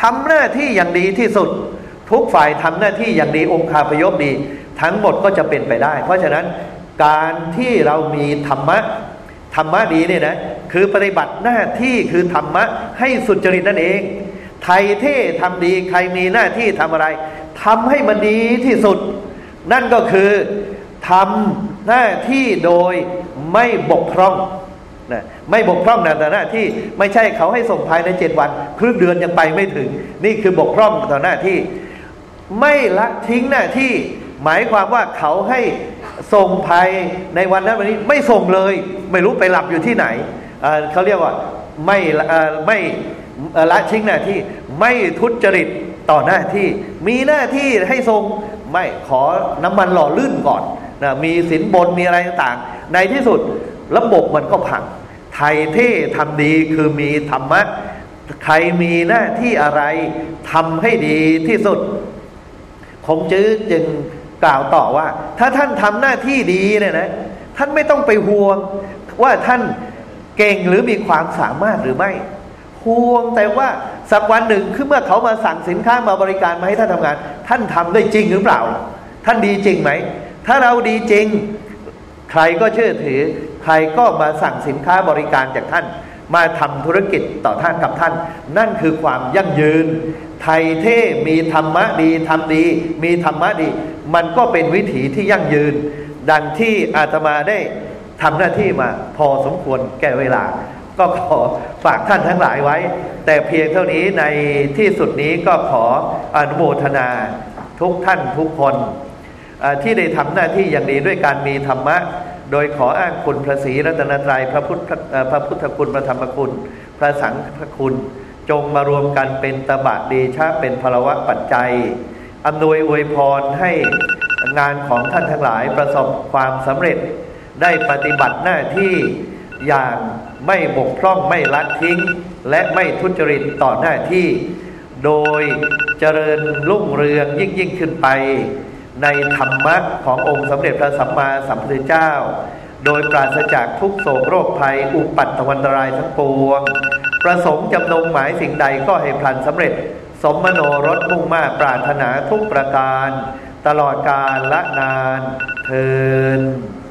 ทำหน้าที่อย่างดีที่สุด ทุกฝ่ายทำหน้าที่อย่างดีองค์คาพยพดี ทั้งหมดก็จะเป็นไปได้ เพราะฉะนั้นการที่เรามีธรรมะ ธรรมะดีเนี่ยนะคือปฏิบัติหน้าที่คือธรรมะให้สุจริตนั่นเองไทยเท่ทำดีใครมีหน้าที่ทำอะไรทำให้มันดีที่สุด นั่นก็คือทำหน้าที่โดยไม่บกพร่องนะไม่บกพร่องในหน้าที่ไม่ใช่เขาให้ส่งภายในเจ็ดวันครึ่งเดือนยังไปไม่ถึง นี่คือบกพร่องต่อหน้าที่ ไม่ละทิ้งหน้าที่ หมายความว่าเขาให้ ส่งภายในวันนั้นวันนี้ไม่ส่งเลย ไม่รู้ไปหลับอยู่ที่ไหนเขาเรียกว่าไม่ไม่ละทิ้งหน้าที่ไม่ทุจริตต่อหน้าที่ มีหน้าที่ให้ทรงไม่ขอน้ำมันหล่อลื่นก่อนนะมีสินบนมีอะไรต่างๆ ในที่สุดระบบมันก็พังไทยเท่ทำดีคือมีธรรมะใครมีหน้าที่อะไรทำให้ดีที่สุดคงจื้อจึง กล่าวต่อว่า ถ้าท่านทำหน้าที่ดีเนี่ยนะ ท่านไม่ต้องไปห่วง ว่าท่านเก่งหรือมีความสามารถหรือไม่ห่วงแต่ว่าสักวันหนึ่งคือเมื่อเขามาสั่งสินค้ามาบริการมาให้ท่านทำงาน ท่านทำได้จริงหรือเปล่า ท่านดีจริงไหม ถ้าเราดีจริง ใครก็เชื่อถือ ใครก็มาสั่งสินค้าบริการจากท่าน มาทำธุรกิจต่อท่านกับท่าน นั่นคือความยั่งยืน ไทยเท่มีธรรมะดีทำดี มีธรรมะดี มันก็เป็นวิถีที่ยั่งยืน ดังที่อาตมาได้ทำหน้าที่มาพอสมควรแก่เวลา ก็ขอฝากท่านทั้งหลายไว้ แต่เพียงเท่านี้ในที่สุดนี้ก็ขออนุโมทนาทุกท่านทุกคนที่ได้ทำหน้าที่อย่างดีด้วยการมีธรรมะ โดยขออ้างคุณพระศรีรัตนตรัยพระพุทธพระพุทธคุณพระธรรมคุณ พระสังฆคุณ จงมารวมกันเป็นตบะเดชะเป็นพลวะปัจจัยอำนวยอวยพรให้งานของท่านทั้งหลายประสบความสำเร็จ ได้ปฏิบัติหน้าที่อย่างไม่บกพร่องไม่ลัดทิ้ง และไม่ทุจริตต่อหน้าที่ โดยเจริญรุ่งเรืองยิ่งยิ่งขึ้นไป ในธรรมะขององค์สมเด็จพระสัมมาสัมพุทธเจ้า โดยปราศจากทุกโศกโรคภัยอุปัตตวันตรายทั้งปวง ประสงค์จำนงหมายสิ่งใดก็ให้พลันสำเร็จสมโนรสมุ่งมาปรารถนาทุกประการ ตลอดกาลละนานเทิน